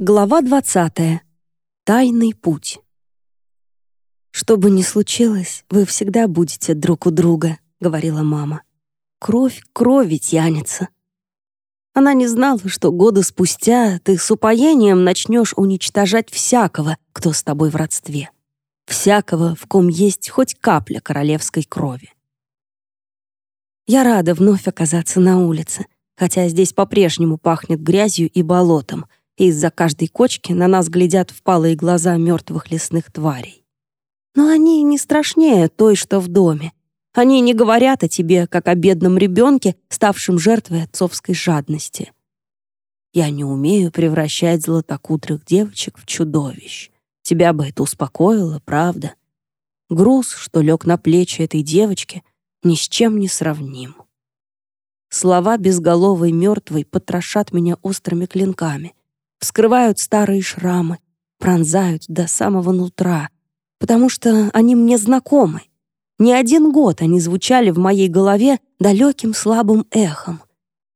Глава 20. Тайный путь. «Что бы ни случилось, вы всегда будете друг у друга», — говорила мама. «Кровь крови тянется». Она не знала, что годы спустя ты с упоением начнешь уничтожать всякого, кто с тобой в родстве. Всякого, в ком есть хоть капля королевской крови. Я рада вновь оказаться на улице, хотя здесь по-прежнему пахнет грязью и болотом — из-за каждой кочки на нас глядят впалые глаза мертвых лесных тварей. Но они не страшнее той, что в доме. Они не говорят о тебе, как о бедном ребенке, ставшем жертвой отцовской жадности. Я не умею превращать золотокудрых девочек в чудовищ. Тебя бы это успокоило, правда? Груз, что лег на плечи этой девочки, ни с чем не сравним. Слова безголовой мертвой потрошат меня острыми клинками вскрывают старые шрамы, пронзают до самого нутра, потому что они мне знакомы. Не один год они звучали в моей голове далеким слабым эхом,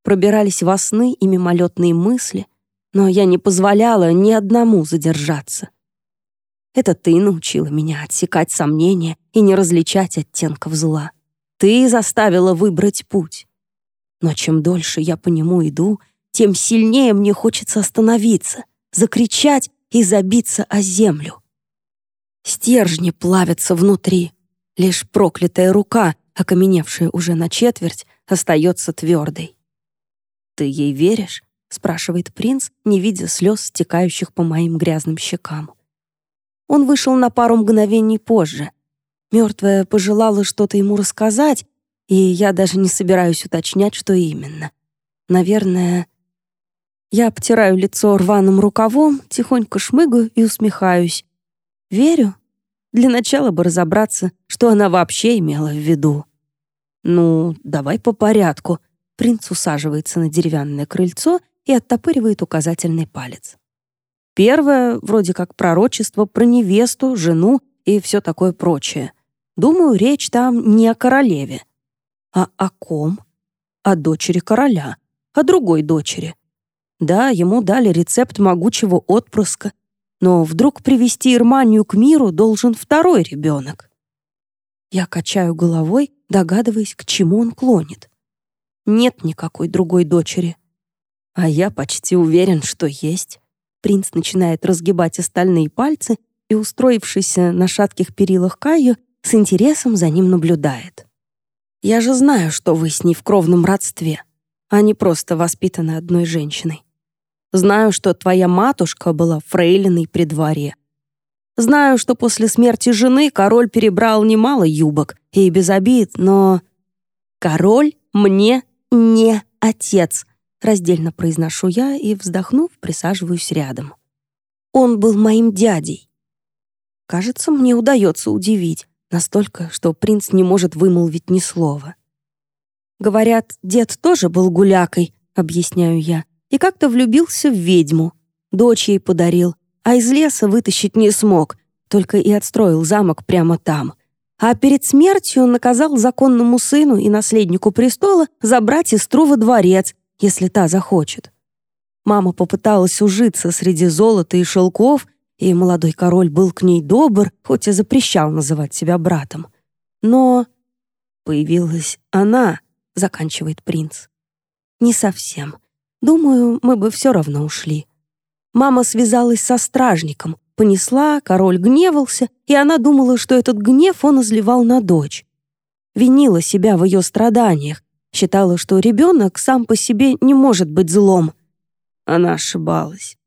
пробирались во сны и мимолетные мысли, но я не позволяла ни одному задержаться. Это ты научила меня отсекать сомнения и не различать оттенков зла. Ты заставила выбрать путь. Но чем дольше я по нему иду — тем сильнее мне хочется остановиться, закричать и забиться о землю. Стержни плавятся внутри. Лишь проклятая рука, окаменевшая уже на четверть, остается твердой. «Ты ей веришь?» — спрашивает принц, не видя слез, стекающих по моим грязным щекам. Он вышел на пару мгновений позже. Мертвая пожелала что-то ему рассказать, и я даже не собираюсь уточнять, что именно. Наверное, я обтираю лицо рваным рукавом, тихонько шмыгаю и усмехаюсь. Верю. Для начала бы разобраться, что она вообще имела в виду. «Ну, давай по порядку». Принц усаживается на деревянное крыльцо и оттопыривает указательный палец. Первое, вроде как пророчество про невесту, жену и все такое прочее. Думаю, речь там не о королеве. А о ком? О дочери короля, о другой дочери. Да, ему дали рецепт могучего отпрыска, но вдруг привести Ирманию к миру должен второй ребенок. Я качаю головой, догадываясь, к чему он клонит. Нет никакой другой дочери. А я почти уверен, что есть. Принц начинает разгибать остальные пальцы и, устроившийся на шатких перилах Каю, с интересом за ним наблюдает. «Я же знаю, что вы с ней в кровном родстве, а не просто воспитаны одной женщиной. Знаю, что твоя матушка была фрейлиной при дворе. Знаю, что после смерти жены король перебрал немало юбок, и без обид, но... Король мне не отец, раздельно произношу я и, вздохнув, присаживаюсь рядом. Он был моим дядей. Кажется, мне удается удивить, настолько, что принц не может вымолвить ни слова. Говорят, дед тоже был гулякой, объясняю я, и как-то влюбился в ведьму. Дочь ей подарил, а из леса вытащить не смог, только и отстроил замок прямо там. А перед смертью он наказал законному сыну и наследнику престола забрать сестру во дворец, если та захочет. Мама попыталась ужиться среди золота и шелков, и молодой король был к ней добр, хоть и запрещал называть себя братом. Но появилась она, заканчивает принц. Не совсем. Думаю, мы бы все равно ушли. Мама связалась со стражником, понесла, король гневался, и она думала, что этот гнев он изливал на дочь. Винила себя в ее страданиях, считала, что ребенок сам по себе не может быть злом. Она ошибалась.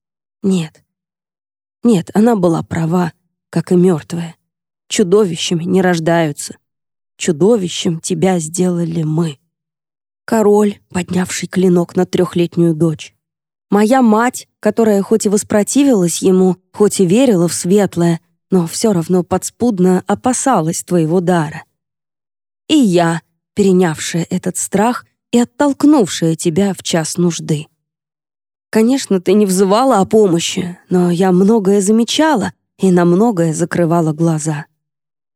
Нет. Нет, она была права, как и мертвая. Чудовищами не рождаются. Чудовищем тебя сделали мы король, поднявший клинок на трехлетнюю дочь. Моя мать, которая хоть и воспротивилась ему, хоть и верила в светлое, но все равно подспудно опасалась твоего дара. И я, перенявшая этот страх и оттолкнувшая тебя в час нужды. Конечно, ты не взывала о помощи, но я многое замечала и на многое закрывала глаза.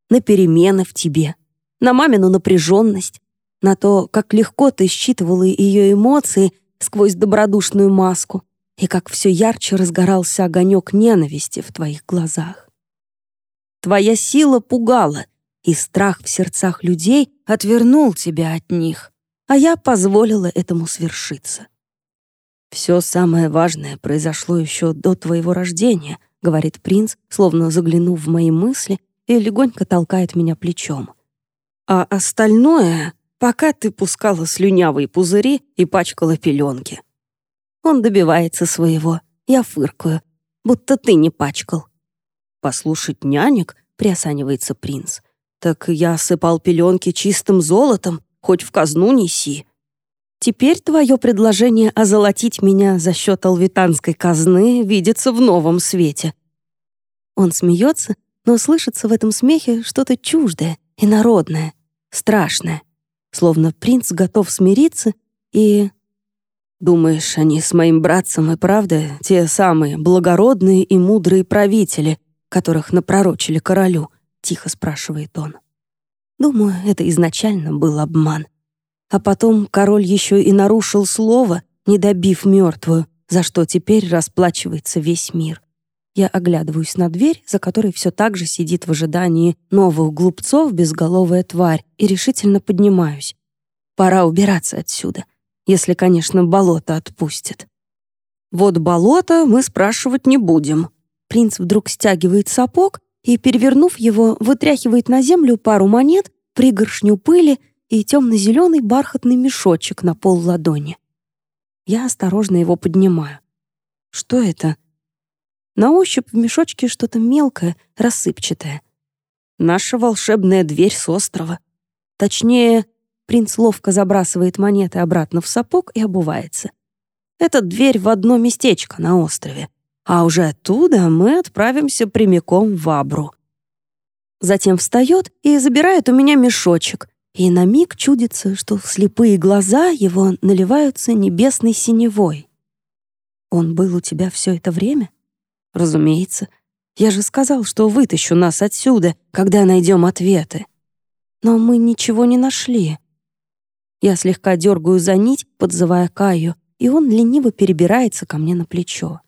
На перемены в тебе, на мамину напряженность, на то, как легко ты считывала ее эмоции сквозь добродушную маску, и как все ярче разгорался огонек ненависти в твоих глазах. Твоя сила пугала, и страх в сердцах людей отвернул тебя от них, а я позволила этому свершиться. «Все самое важное произошло еще до твоего рождения», — говорит принц, словно заглянув в мои мысли и легонько толкает меня плечом. «А остальное, пока ты пускала слюнявые пузыри и пачкала пеленки». Он добивается своего, я фыркаю, будто ты не пачкал. «Послушать нянек?» — приосанивается принц. «Так я осыпал пеленки чистым золотом, хоть в казну неси». Теперь твое предложение озолотить меня за счет алвитанской казны видится в новом свете. Он смеется, но слышится в этом смехе что-то чуждое, инородное, страшное. Словно принц готов смириться и... Думаешь, они с моим братцем и правда те самые благородные и мудрые правители, которых напророчили королю? Тихо спрашивает он. Думаю, это изначально был обман. А потом король еще и нарушил слово, не добив мертвую, за что теперь расплачивается весь мир. Я оглядываюсь на дверь, за которой все так же сидит в ожидании новых глупцов безголовая тварь, и решительно поднимаюсь. Пора убираться отсюда, если, конечно, болото отпустит. Вот болото мы спрашивать не будем. Принц вдруг стягивает сапог и, перевернув его, вытряхивает на землю пару монет, пригоршню пыли и темно-зеленый бархатный мешочек на пол ладони. Я осторожно его поднимаю. Что это? На ощупь в мешочке что-то мелкое, рассыпчатое. Наша волшебная дверь с острова. Точнее, принц ловко забрасывает монеты обратно в сапог и обувается. Это дверь в одно местечко на острове. А уже оттуда мы отправимся прямиком в Абру. Затем встает и забирает у меня мешочек, и на миг чудится, что слепые глаза его наливаются небесной синевой. «Он был у тебя все это время?» «Разумеется. Я же сказал, что вытащу нас отсюда, когда найдем ответы. Но мы ничего не нашли». Я слегка дергаю за нить, подзывая Каю, и он лениво перебирается ко мне на плечо.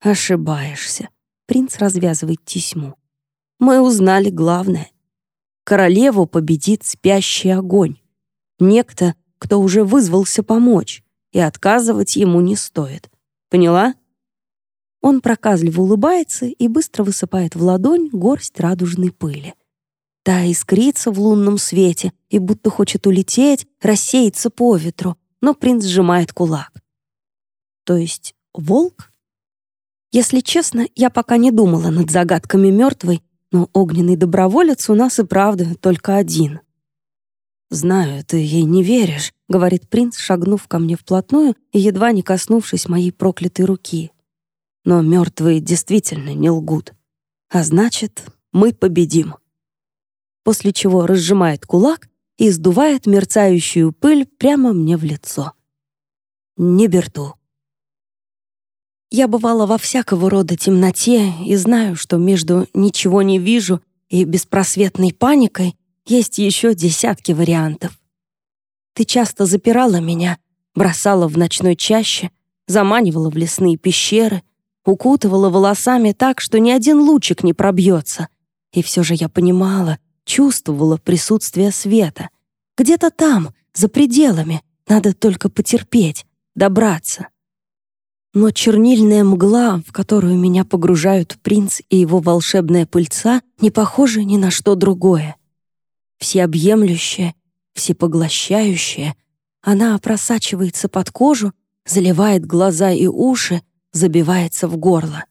«Ошибаешься», — принц развязывает тесьму. «Мы узнали главное королеву победит спящий огонь. Некто, кто уже вызвался помочь, и отказывать ему не стоит. Поняла? Он проказливо улыбается и быстро высыпает в ладонь горсть радужной пыли. Та искрится в лунном свете и будто хочет улететь, рассеяться по ветру, но принц сжимает кулак. То есть волк? Если честно, я пока не думала над загадками мертвой но огненный доброволец у нас и правда только один. «Знаю, ты ей не веришь», — говорит принц, шагнув ко мне вплотную и едва не коснувшись моей проклятой руки. «Но мертвые действительно не лгут. А значит, мы победим». После чего разжимает кулак и сдувает мерцающую пыль прямо мне в лицо. Не берту. Я бывала во всякого рода темноте и знаю, что между «ничего не вижу» и беспросветной паникой есть еще десятки вариантов. Ты часто запирала меня, бросала в ночной чаще, заманивала в лесные пещеры, укутывала волосами так, что ни один лучик не пробьется. И все же я понимала, чувствовала присутствие света. Где-то там, за пределами, надо только потерпеть, добраться. Но чернильная мгла, в которую меня погружают принц и его волшебная пыльца, не похожа ни на что другое. Всеобъемлющая, всепоглощающая, она просачивается под кожу, заливает глаза и уши, забивается в горло.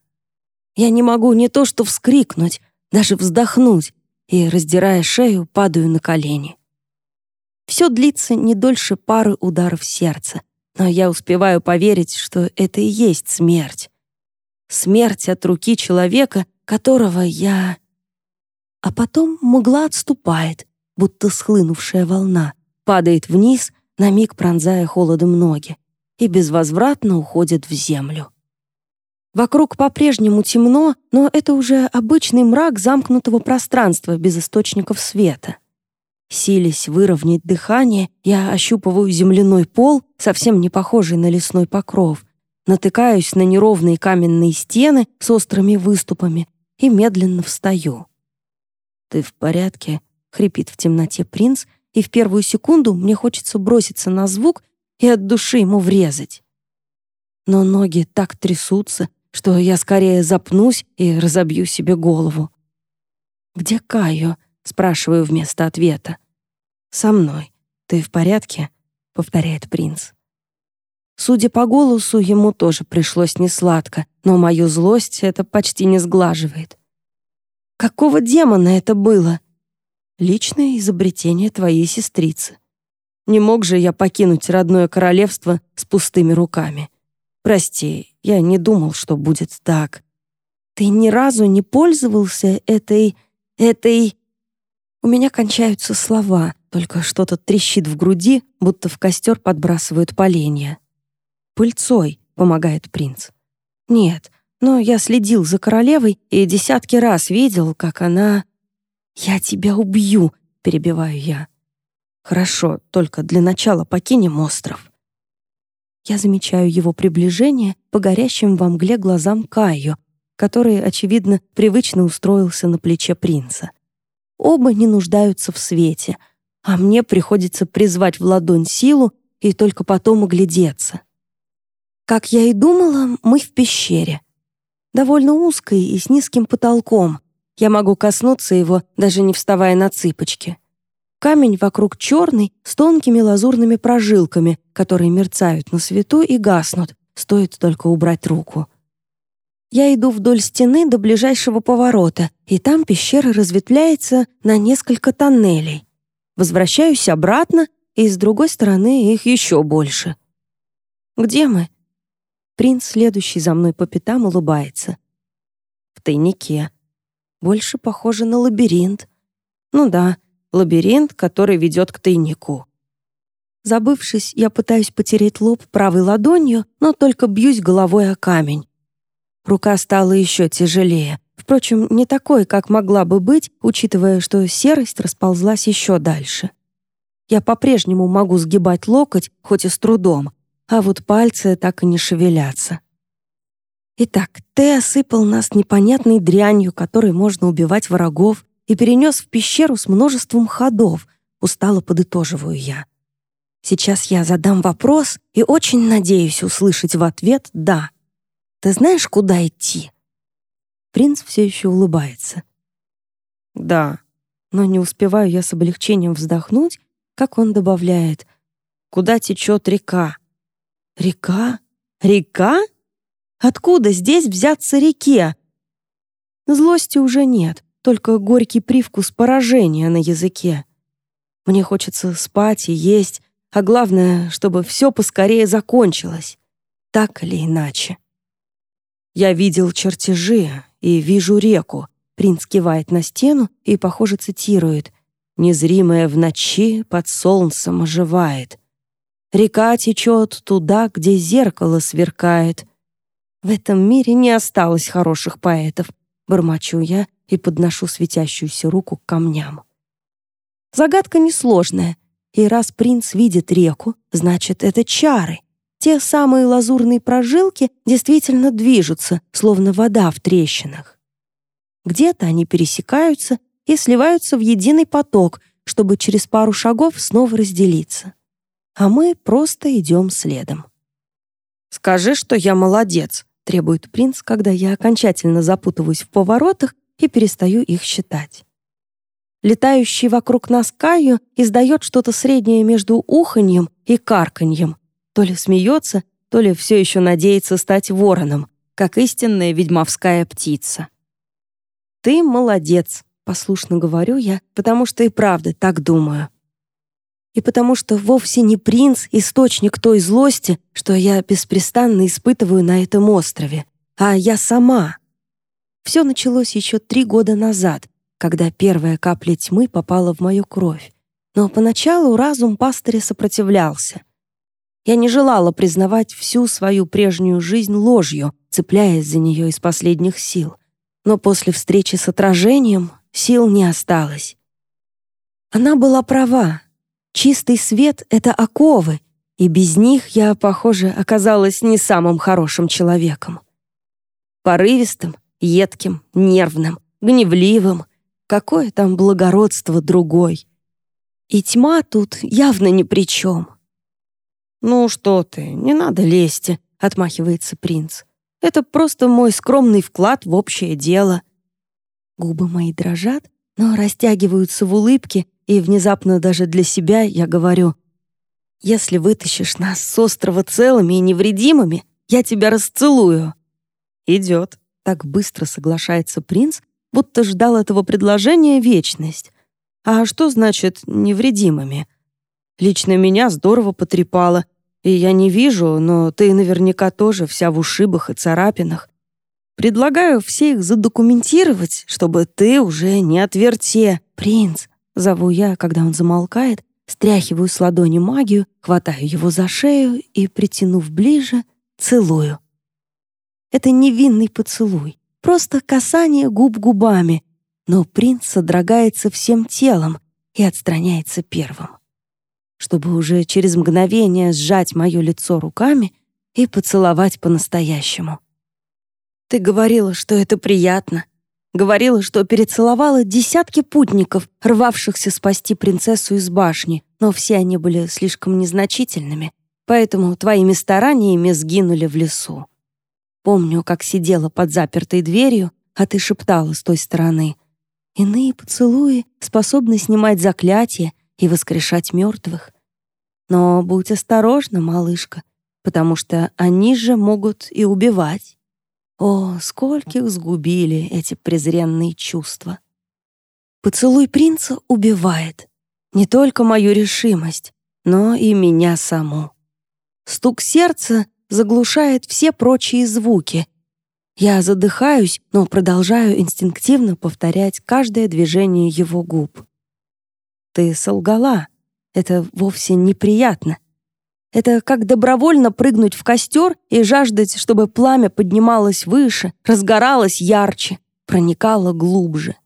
Я не могу не то что вскрикнуть, даже вздохнуть, и, раздирая шею, падаю на колени. Все длится не дольше пары ударов сердца, но я успеваю поверить, что это и есть смерть. Смерть от руки человека, которого я... А потом мгла отступает, будто схлынувшая волна, падает вниз, на миг пронзая холодом ноги, и безвозвратно уходит в землю. Вокруг по-прежнему темно, но это уже обычный мрак замкнутого пространства без источников света — Силясь выровнять дыхание, я ощупываю земляной пол, совсем не похожий на лесной покров, натыкаюсь на неровные каменные стены с острыми выступами и медленно встаю. «Ты в порядке?» — хрипит в темноте принц, и в первую секунду мне хочется броситься на звук и от души ему врезать. Но ноги так трясутся, что я скорее запнусь и разобью себе голову. «Где Кайо?» — спрашиваю вместо ответа. «Со мной. Ты в порядке?» — повторяет принц. Судя по голосу, ему тоже пришлось несладко, но мою злость это почти не сглаживает. «Какого демона это было?» «Личное изобретение твоей сестрицы. Не мог же я покинуть родное королевство с пустыми руками. Прости, я не думал, что будет так. Ты ни разу не пользовался этой... этой...» У меня кончаются слова, только что-то трещит в груди, будто в костер подбрасывают поленья пыльцой», — помогает принц. «Нет, но я следил за королевой и десятки раз видел, как она...» «Я тебя убью», — перебиваю я. «Хорошо, только для начала покинем остров». Я замечаю его приближение по горящим во мгле глазам Кайо, который, очевидно, привычно устроился на плече принца. Оба не нуждаются в свете, а мне приходится призвать в ладонь силу и только потом оглядеться. Как я и думала, мы в пещере. Довольно узкой и с низким потолком. Я могу коснуться его, даже не вставая на цыпочки. Камень вокруг черный, с тонкими лазурными прожилками, которые мерцают на свету и гаснут, стоит только убрать руку. Я иду вдоль стены до ближайшего поворота, и там пещера разветвляется на несколько тоннелей. Возвращаюсь обратно, и с другой стороны их еще больше. «Где мы?» Принц, следующий за мной по пятам, улыбается. В тайнике. Больше похоже на лабиринт. Ну да, лабиринт, который ведет к тайнику. Забывшись, я пытаюсь потереть лоб правой ладонью, но только бьюсь головой о камень. Рука стала еще тяжелее. Впрочем, не такой, как могла бы быть, учитывая, что серость расползлась еще дальше. Я по-прежнему могу сгибать локоть, хоть и с трудом, а вот пальцы так и не шевелятся. Итак, ты осыпал нас непонятной дрянью, которой можно убивать врагов, и перенес в пещеру с множеством ходов, устало подытоживаю я. Сейчас я задам вопрос и очень надеюсь услышать в ответ «да». Ты знаешь, куда идти?» Принц все еще улыбается. «Да», но не успеваю я с облегчением вздохнуть, как он добавляет «Куда течет река?» Река? Река? Откуда здесь взяться реке? Злости уже нет, только горький привкус поражения на языке. Мне хочется спать и есть, а главное, чтобы все поскорее закончилось. Так или иначе. Я видел чертежи и вижу реку. Принц кивает на стену и, похоже, цитирует. «Незримая в ночи под солнцем оживает». Река течет туда, где зеркало сверкает. В этом мире не осталось хороших поэтов, бормочу я и подношу светящуюся руку к камням. Загадка несложная, и раз принц видит реку, значит, это чары. Те самые лазурные прожилки действительно движутся, словно вода в трещинах. Где-то они пересекаются и сливаются в единый поток, чтобы через пару шагов снова разделиться а мы просто идем следом. «Скажи, что я молодец», — требует принц, когда я окончательно запутываюсь в поворотах и перестаю их считать. Летающий вокруг нас Каю издает что-то среднее между уханьем и карканьем. То ли смеется, то ли все еще надеется стать вороном, как истинная ведьмовская птица. «Ты молодец», — послушно говорю я, потому что и правда так думаю и потому что вовсе не принц — источник той злости, что я беспрестанно испытываю на этом острове, а я сама. Все началось еще три года назад, когда первая капля тьмы попала в мою кровь. Но поначалу разум пастыря сопротивлялся. Я не желала признавать всю свою прежнюю жизнь ложью, цепляясь за нее из последних сил. Но после встречи с отражением сил не осталось. Она была права, Чистый свет — это оковы, И без них я, похоже, оказалась не самым хорошим человеком. Порывистым, едким, нервным, гневливым. Какое там благородство другой. И тьма тут явно ни при чем. «Ну что ты, не надо лезть», — отмахивается принц. «Это просто мой скромный вклад в общее дело». Губы мои дрожат, но растягиваются в улыбке, и внезапно даже для себя я говорю, «Если вытащишь нас с острова целыми и невредимыми, я тебя расцелую». «Идет», — так быстро соглашается принц, будто ждал этого предложения вечность. «А что значит невредимыми?» Лично меня здорово потрепало, и я не вижу, но ты наверняка тоже вся в ушибах и царапинах. Предлагаю все их задокументировать, чтобы ты уже не отверте. Принц, зову я, когда он замолкает, стряхиваю с ладони магию, хватаю его за шею и, притянув ближе, целую. Это невинный поцелуй, просто касание губ губами, но принц содрогается всем телом и отстраняется первым чтобы уже через мгновение сжать мое лицо руками и поцеловать по-настоящему. «Ты говорила, что это приятно», Говорила, что перецеловала десятки путников, рвавшихся спасти принцессу из башни, но все они были слишком незначительными, поэтому твоими стараниями сгинули в лесу. Помню, как сидела под запертой дверью, а ты шептала с той стороны. Иные поцелуи способны снимать заклятия и воскрешать мертвых. Но будь осторожна, малышка, потому что они же могут и убивать. О, скольких сгубили эти презренные чувства. Поцелуй принца убивает не только мою решимость, но и меня саму. Стук сердца заглушает все прочие звуки. Я задыхаюсь, но продолжаю инстинктивно повторять каждое движение его губ. Ты солгала. Это вовсе неприятно. Это как добровольно прыгнуть в костер и жаждать, чтобы пламя поднималось выше, разгоралось ярче, проникало глубже.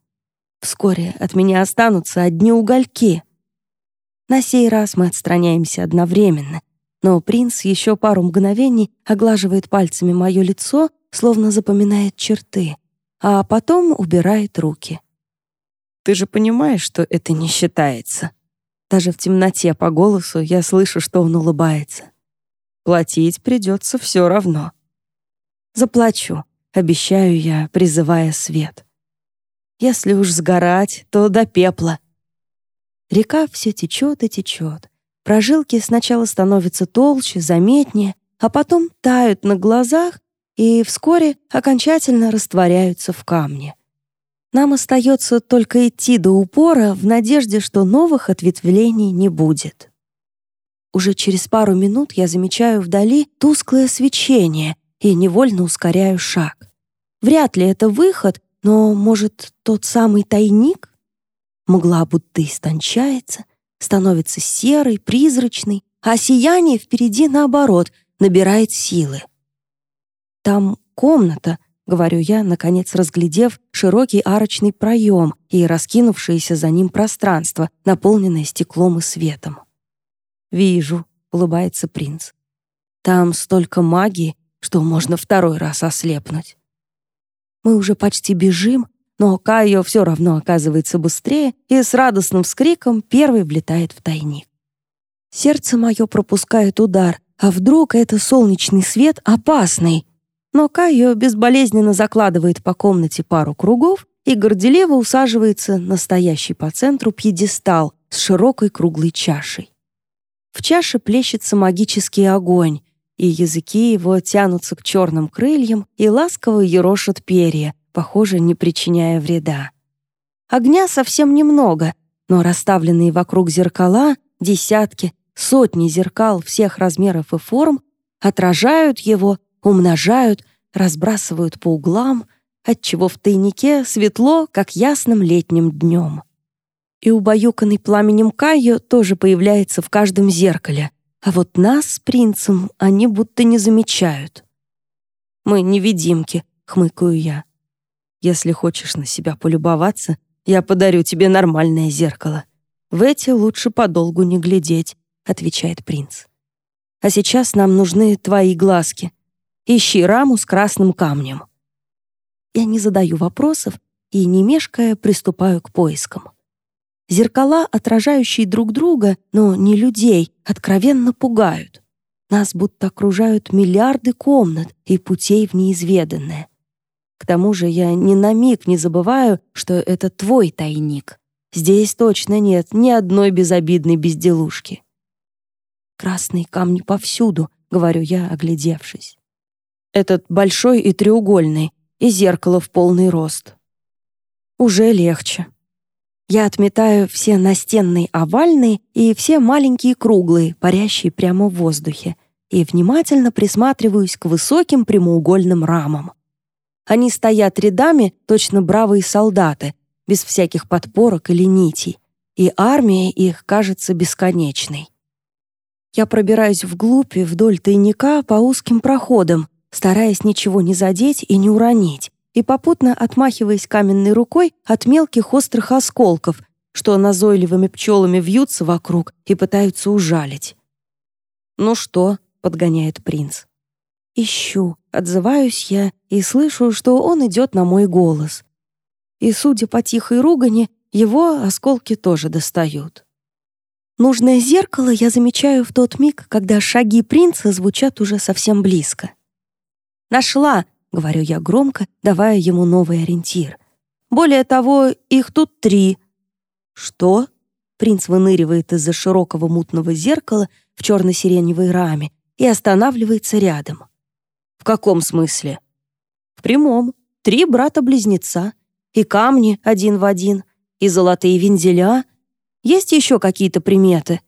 Вскоре от меня останутся одни угольки. На сей раз мы отстраняемся одновременно, но принц еще пару мгновений оглаживает пальцами мое лицо, словно запоминает черты, а потом убирает руки. Ты же понимаешь, что это не считается. Даже в темноте по голосу я слышу, что он улыбается. Платить придется все равно. Заплачу, обещаю я, призывая свет. Если уж сгорать, то до пепла. Река все течет и течет. Прожилки сначала становятся толще, заметнее, а потом тают на глазах и вскоре окончательно растворяются в камне. Нам остается только идти до упора в надежде, что новых ответвлений не будет. Уже через пару минут я замечаю вдали тусклое свечение и невольно ускоряю шаг. Вряд ли это выход, но, может, тот самый тайник? Мгла будто истончается, становится серой, призрачной, а сияние впереди, наоборот, набирает силы. Там комната, — говорю я, наконец разглядев широкий арочный проем и раскинувшееся за ним пространство, наполненное стеклом и светом. «Вижу», — улыбается принц. «Там столько магии, что можно второй раз ослепнуть». Мы уже почти бежим, но Кайо все равно оказывается быстрее и с радостным вскриком первый влетает в тайник. Сердце мое пропускает удар, а вдруг это солнечный свет опасный — но Кайо безболезненно закладывает по комнате пару кругов и горделиво усаживается на стоящий по центру пьедестал с широкой круглой чашей. В чаше плещется магический огонь, и языки его тянутся к черным крыльям и ласково ерошат перья, похоже, не причиняя вреда. Огня совсем немного, но расставленные вокруг зеркала десятки, сотни зеркал всех размеров и форм отражают его умножают, разбрасывают по углам, отчего в тайнике светло, как ясным летним днем. И убаюканный пламенем Кайо тоже появляется в каждом зеркале, а вот нас с принцем они будто не замечают. «Мы невидимки», — хмыкаю я. «Если хочешь на себя полюбоваться, я подарю тебе нормальное зеркало. В эти лучше подолгу не глядеть», — отвечает принц. А сейчас нам нужны твои глазки. Ищи раму с красным камнем». Я не задаю вопросов и, не мешкая, приступаю к поискам. Зеркала, отражающие друг друга, но не людей, откровенно пугают. Нас будто окружают миллиарды комнат и путей в неизведанное. К тому же я ни на миг не забываю, что это твой тайник. Здесь точно нет ни одной безобидной безделушки. «Красные камни повсюду», — говорю я, оглядевшись. Этот большой и треугольный, и зеркало в полный рост. Уже легче. Я отметаю все настенные овальные и все маленькие круглые, парящие прямо в воздухе, и внимательно присматриваюсь к высоким прямоугольным рамам. Они стоят рядами, точно бравые солдаты, без всяких подпорок или нитей, и армия их кажется бесконечной. Я пробираюсь вглубь и вдоль тайника по узким проходам, стараясь ничего не задеть и не уронить, и попутно отмахиваясь каменной рукой от мелких острых осколков, что назойливыми пчелами вьются вокруг и пытаются ужалить. «Ну что?» — подгоняет принц. «Ищу», — отзываюсь я и слышу, что он идет на мой голос. И, судя по тихой ругани, его осколки тоже достают. Нужное зеркало я замечаю в тот миг, когда шаги принца звучат уже совсем близко. «Нашла!» — говорю я громко, давая ему новый ориентир. «Более того, их тут три». «Что?» — принц выныривает из-за широкого мутного зеркала в черно-сиреневой раме и останавливается рядом. «В каком смысле?» «В прямом. Три брата-близнеца. И камни один в один, и золотые вензеля. Есть еще какие-то приметы?»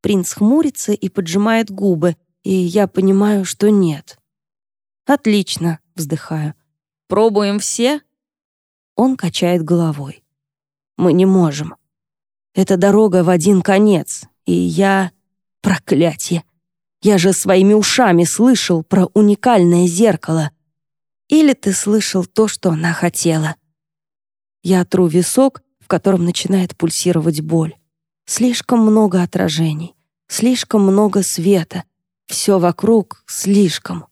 Принц хмурится и поджимает губы, и я понимаю, что нет. «Отлично», — вздыхаю. «Пробуем все?» Он качает головой. «Мы не можем. Это дорога в один конец, и я... Проклятье! Я же своими ушами слышал про уникальное зеркало. Или ты слышал то, что она хотела?» Я тру висок, в котором начинает пульсировать боль. Слишком много отражений, слишком много света. Все вокруг слишком.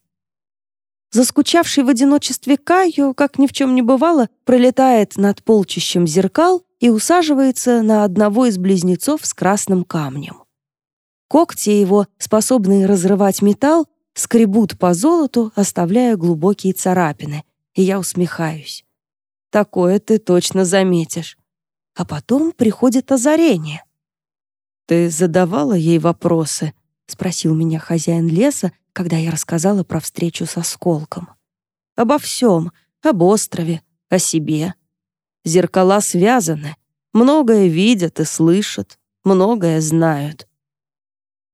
Заскучавший в одиночестве Кайо, как ни в чем не бывало, пролетает над полчищем зеркал и усаживается на одного из близнецов с красным камнем. Когти его, способные разрывать металл, скребут по золоту, оставляя глубокие царапины, и я усмехаюсь. Такое ты точно заметишь. А потом приходит озарение. «Ты задавала ей вопросы?» — спросил меня хозяин леса, когда я рассказала про встречу со Сколком. Обо всем, об острове, о себе. Зеркала связаны, многое видят и слышат, многое знают.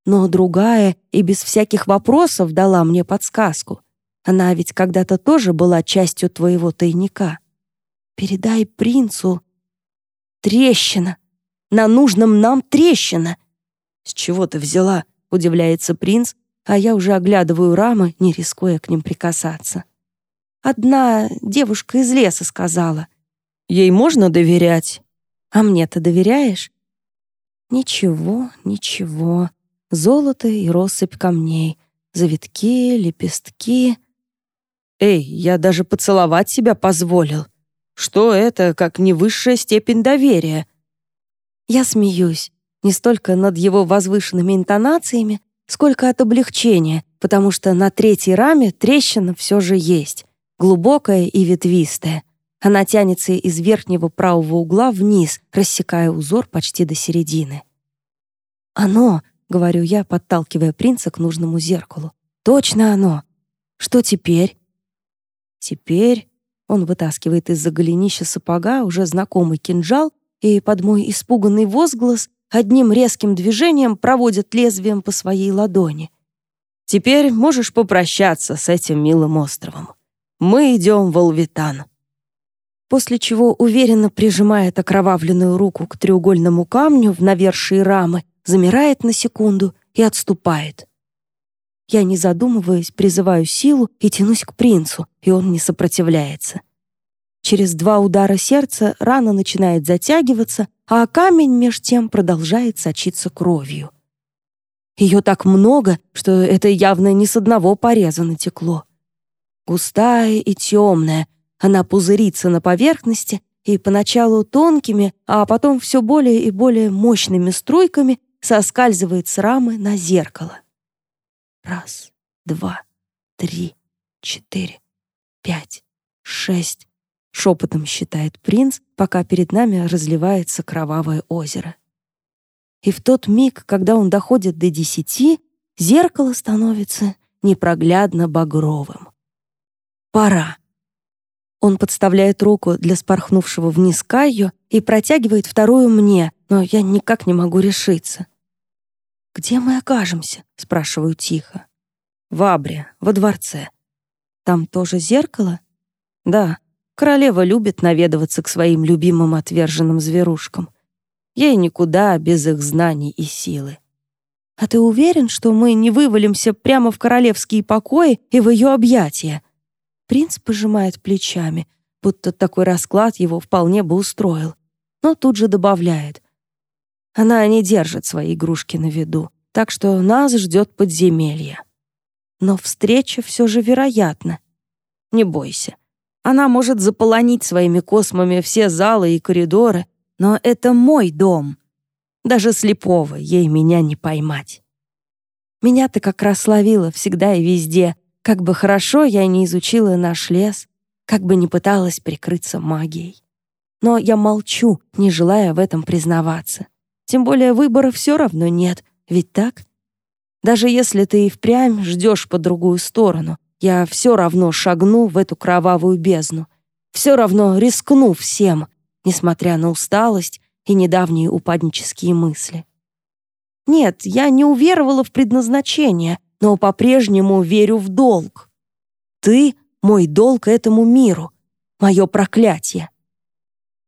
Но другая и без всяких вопросов дала мне подсказку. Она ведь когда-то тоже была частью твоего тайника. Передай принцу... Трещина! На нужном нам трещина! С чего ты взяла? — удивляется принц, а я уже оглядываю рамы, не рискуя к ним прикасаться. Одна девушка из леса сказала. «Ей можно доверять?» «А мне ты доверяешь?» Ничего, ничего. Золото и россыпь камней. Завитки, лепестки. Эй, я даже поцеловать себя позволил. Что это, как не высшая степень доверия? Я смеюсь. Не столько над его возвышенными интонациями, сколько от облегчения, потому что на третьей раме трещина все же есть, глубокая и ветвистая. Она тянется из верхнего правого угла вниз, рассекая узор почти до середины. «Оно!» — говорю я, подталкивая принца к нужному зеркалу. «Точно оно! Что теперь?» «Теперь...» — он вытаскивает из-за голенища сапога уже знакомый кинжал и под мой испуганный возглас одним резким движением проводит лезвием по своей ладони. «Теперь можешь попрощаться с этим милым островом. Мы идем в Алвитан». После чего уверенно прижимает окровавленную руку к треугольному камню в навершии рамы, замирает на секунду и отступает. Я, не задумываясь, призываю силу и тянусь к принцу, и он не сопротивляется. Через два удара сердца рана начинает затягиваться, а камень меж тем продолжает сочиться кровью. Ее так много, что это явно не с одного пореза натекло. Густая и темная, она пузырится на поверхности и поначалу тонкими, а потом все более и более мощными струйками соскальзывает с рамы на зеркало. Раз, два, три, четыре, пять, шесть. Шепотом считает принц, пока перед нами разливается кровавое озеро. И в тот миг, когда он доходит до десяти, зеркало становится непроглядно багровым. Пора. Он подставляет руку для спорхнувшего вниз Кайо и протягивает вторую мне, но я никак не могу решиться. «Где мы окажемся?» — спрашиваю тихо. «В Абре, во дворце. Там тоже зеркало?» «Да, королева любит наведываться к своим любимым отверженным зверушкам. Ей никуда без их знаний и силы. А ты уверен, что мы не вывалимся прямо в королевские покои и в ее объятия?» Принц пожимает плечами, будто такой расклад его вполне бы устроил, но тут же добавляет. Она не держит свои игрушки на виду, так что нас ждет подземелье. Но встреча все же вероятна. Не бойся. Она может заполонить своими космами все залы и коридоры, но это мой дом. Даже слепого ей меня не поймать. Меня ты как раз ловила всегда и везде, как бы хорошо я не изучила наш лес, как бы не пыталась прикрыться магией. Но я молчу, не желая в этом признаваться. Тем более выбора все равно нет, ведь так? Даже если ты и впрямь ждешь по другую сторону, я все равно шагну в эту кровавую бездну. Все равно рискну всем, несмотря на усталость и недавние упаднические мысли. Нет, я не уверовала в предназначение — но по-прежнему верю в долг. Ты — мой долг этому миру, мое проклятие.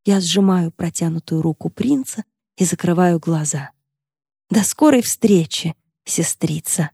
Я сжимаю протянутую руку принца и закрываю глаза. До скорой встречи, сестрица.